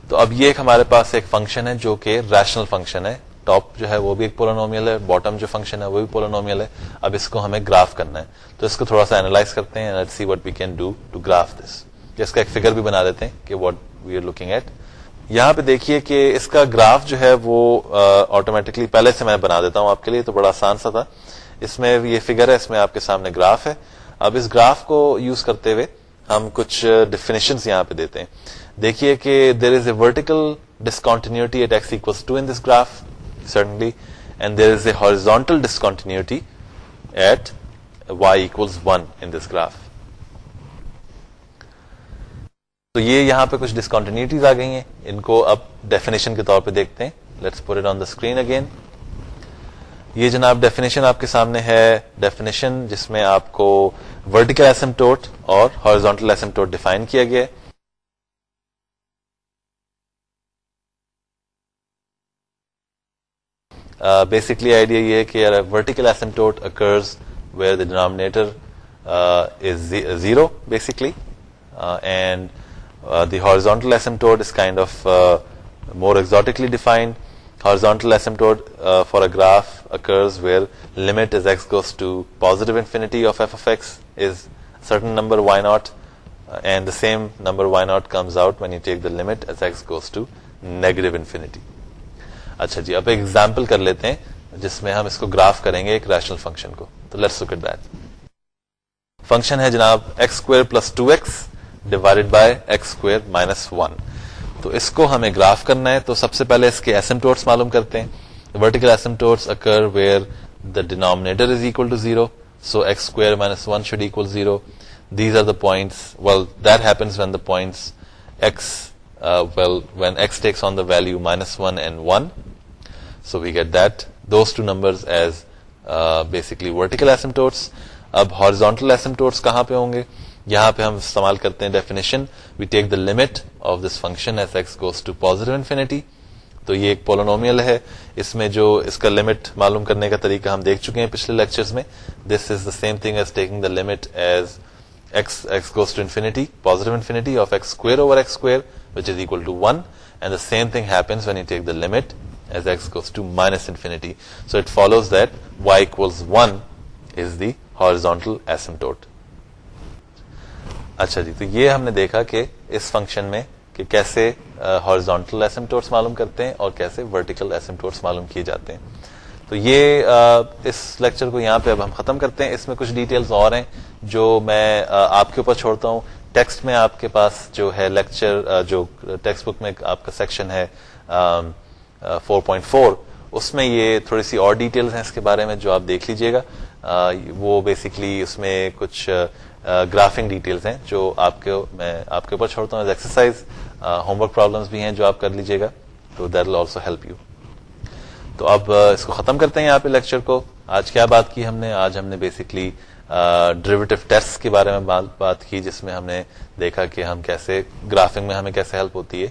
تو اب یہ ایک ہمارے پاس ایک فنکشن ہے جو کہ ریشنل فنکشن ہے ٹاپ جو ہے وہ بھی ایک پولانومیل ہے باٹم جو فنکشن ہے وہ بھی پولانومیل ہے اب اس کو ہمیں گراف کرنا ہے تو اس کو تھوڑا سا اینالائز کرتے ہیں and see what we can do to graph this اس کا ایک فگر بھی بنا دیتے ہیں کہ what we are looking at یہاں پہ دیکھیے کہ اس کا گراف جو ہے وہ آٹومیٹکلی پہلے سے میں بنا دیتا ہوں آپ کے لیے تو بڑا آسان سا تھا اس میں یہ فگر ہے اس میں آپ کے سامنے گراف ہے اب اس گراف کو یوز کرتے ہوئے ہم کچھ ڈیفینیشن یہاں پہ دیتے ہیں دیکھیے کہ there is a vertical discontinuity at X X two in this graph sudden and there is a horizontal discontinuity at Y equal تو یہاں پہ کچھ ہیں ان کو اب ڈیفینیشن کے طور پہ دیکھتے ہیں جناب ڈیفینیشن آپ کے سامنے ہے جس میں آپ کو ایسنٹوٹ اور Uh, basically idea ye hai ki a vertical asymptote occurs where the denominator uh, is zero basically, uh, and the horizontal asymptote is kind of more exotically defined. Horizontal asymptote for a graph occurs where limit as x goes to positive infinity of f of x is a certain number y naught, and the same number y naught comes out when you take the limit as x goes to negative infinity. اچھا جی اب ایک example کر لیتے ہیں جس میں ہم اس کو گراف کریں گے ایک ریشنل فنکشن کو تو let's look at that function ہے جناب X square plus two X divide by X square minus one تو اس کو ہمیں گراف کرنا ہے تو سب سے پہلے اس کے ایسم ٹورس معلوم کرتے ہیں vertical asymptotes occur where the denominator is equal to zero so x square minus one should equal zero these are the points well that happens when the points x well when x takes on the value minus one and one so we get that those two number اب horizontal asymptotes کہاں پہ ہوں گے یہاں پہ ہم استعمال کرتے ہیں definition we take the limit of this function X goes to infinity تو یہ ایک پولونومیل ہے اس میں جو اس کا لمٹ معلوم کرنے کا طریقہ ہم دیکھ چکے ہیں پچھلے میں this is is the the the the same same thing thing as as taking limit limit X X X X goes to to infinity infinity of square square over which equal one and happens when you take as x goes to minus infinity. So it follows that y equals 1 is the horizontal asymptote. اچھا جی تو یہ ہم نے دیکھا کہ اس function میں کہ کیسے ہارزونٹل ایسمٹورس معلوم کرتے ہیں اور کیسے ورٹیکل ایسمٹورس معلوم کیے جاتے ہیں تو یہ اس لیکچر کو یہاں پہ اب ہم ختم کرتے ہیں اس میں کچھ ڈیٹیلز اور ہیں جو میں آپ کے اوپر چھوڑتا ہوں ٹیکسٹ میں آپ کے پاس جو ہے لیکچر جو ٹیکسٹ بک میں آپ کا سیکشن ہے 4.4 اس میں یہ تھوڑی سی اور ڈیٹیل ہیں اس کے بارے میں جو آپ دیکھ لیجیے گا وہ بیسکلی اس میں کچھ گرافنگ ڈیٹیلس ہیں جو آپ کے میں آپ کے اوپر چھوڑتا ہوں ایکسرسائز ہوم ورک پرابلمس بھی ہیں جو آپ کر لیجیے گا تو اب اس کو ختم کرتے ہیں آپ لیکچر کو آج کیا بات کی ہم نے آج ہم نے بیسکلی ڈریویٹو ٹیسٹ کے بارے میں بات کی جس میں ہم نے دیکھا کہ ہم کیسے گرافنگ میں ہمیں کیسے ہیلپ ہوتی ہے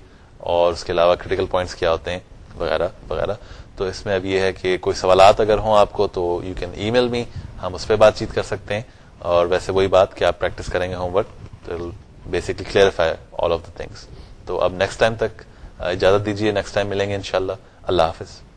اور اس کے علاوہ کریٹیکل پوائنٹس کیا ہوتے ہیں وغیرہ وغیرہ تو اس میں اب یہ ہے کہ کوئی سوالات اگر ہوں آپ کو تو یو کین ای میل می ہم اس پہ بات چیت کر سکتے ہیں اور ویسے وہی بات کہ آپ پریکٹس کریں گے homework basically clarify all of the things تو اب نیکسٹ ٹائم تک اجازت دیجیے نیکسٹ ٹائم ملیں گے انشاءاللہ اللہ اللہ حافظ